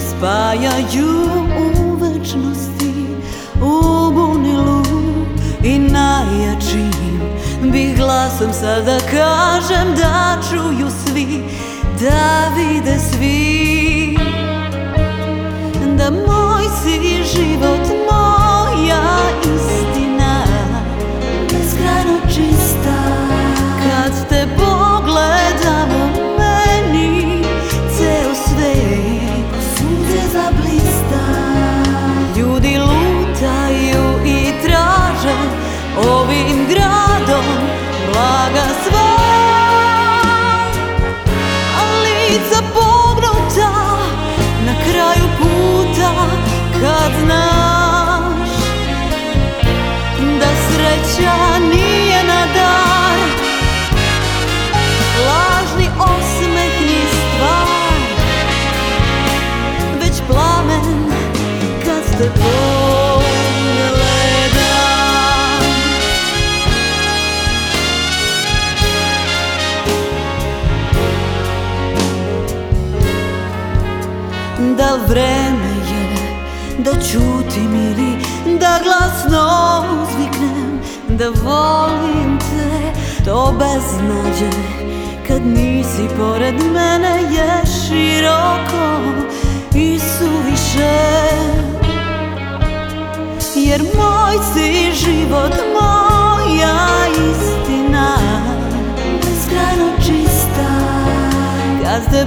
spajaju u večnosti U bunilu. I najjačim Bih glasom sada kažem da čuju svi Da vide svi. Da moj si život blaga sva. Lica pognuta na kraju puta Kad znaš da sreća nije na dar. Lažni osmeh ni stvar Već plamen kad te pogledam Da vreme je da čutim ili da glasno uzviknem Da volim te, to beznađe. Kad nisi pored mene je široko i suviše. Jer moj si život, moja istina Beskrajno čista. Kad te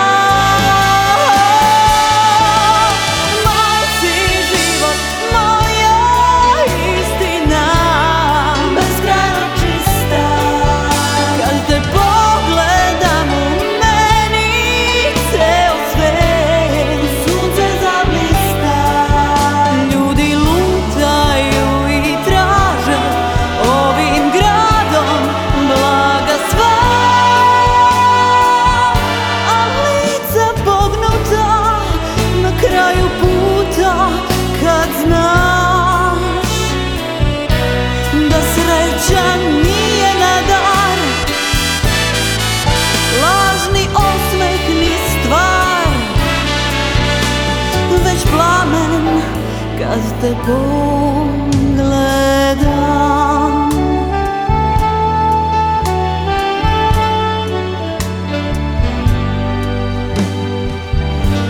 te pogledam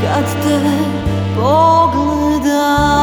Kad te pogledam.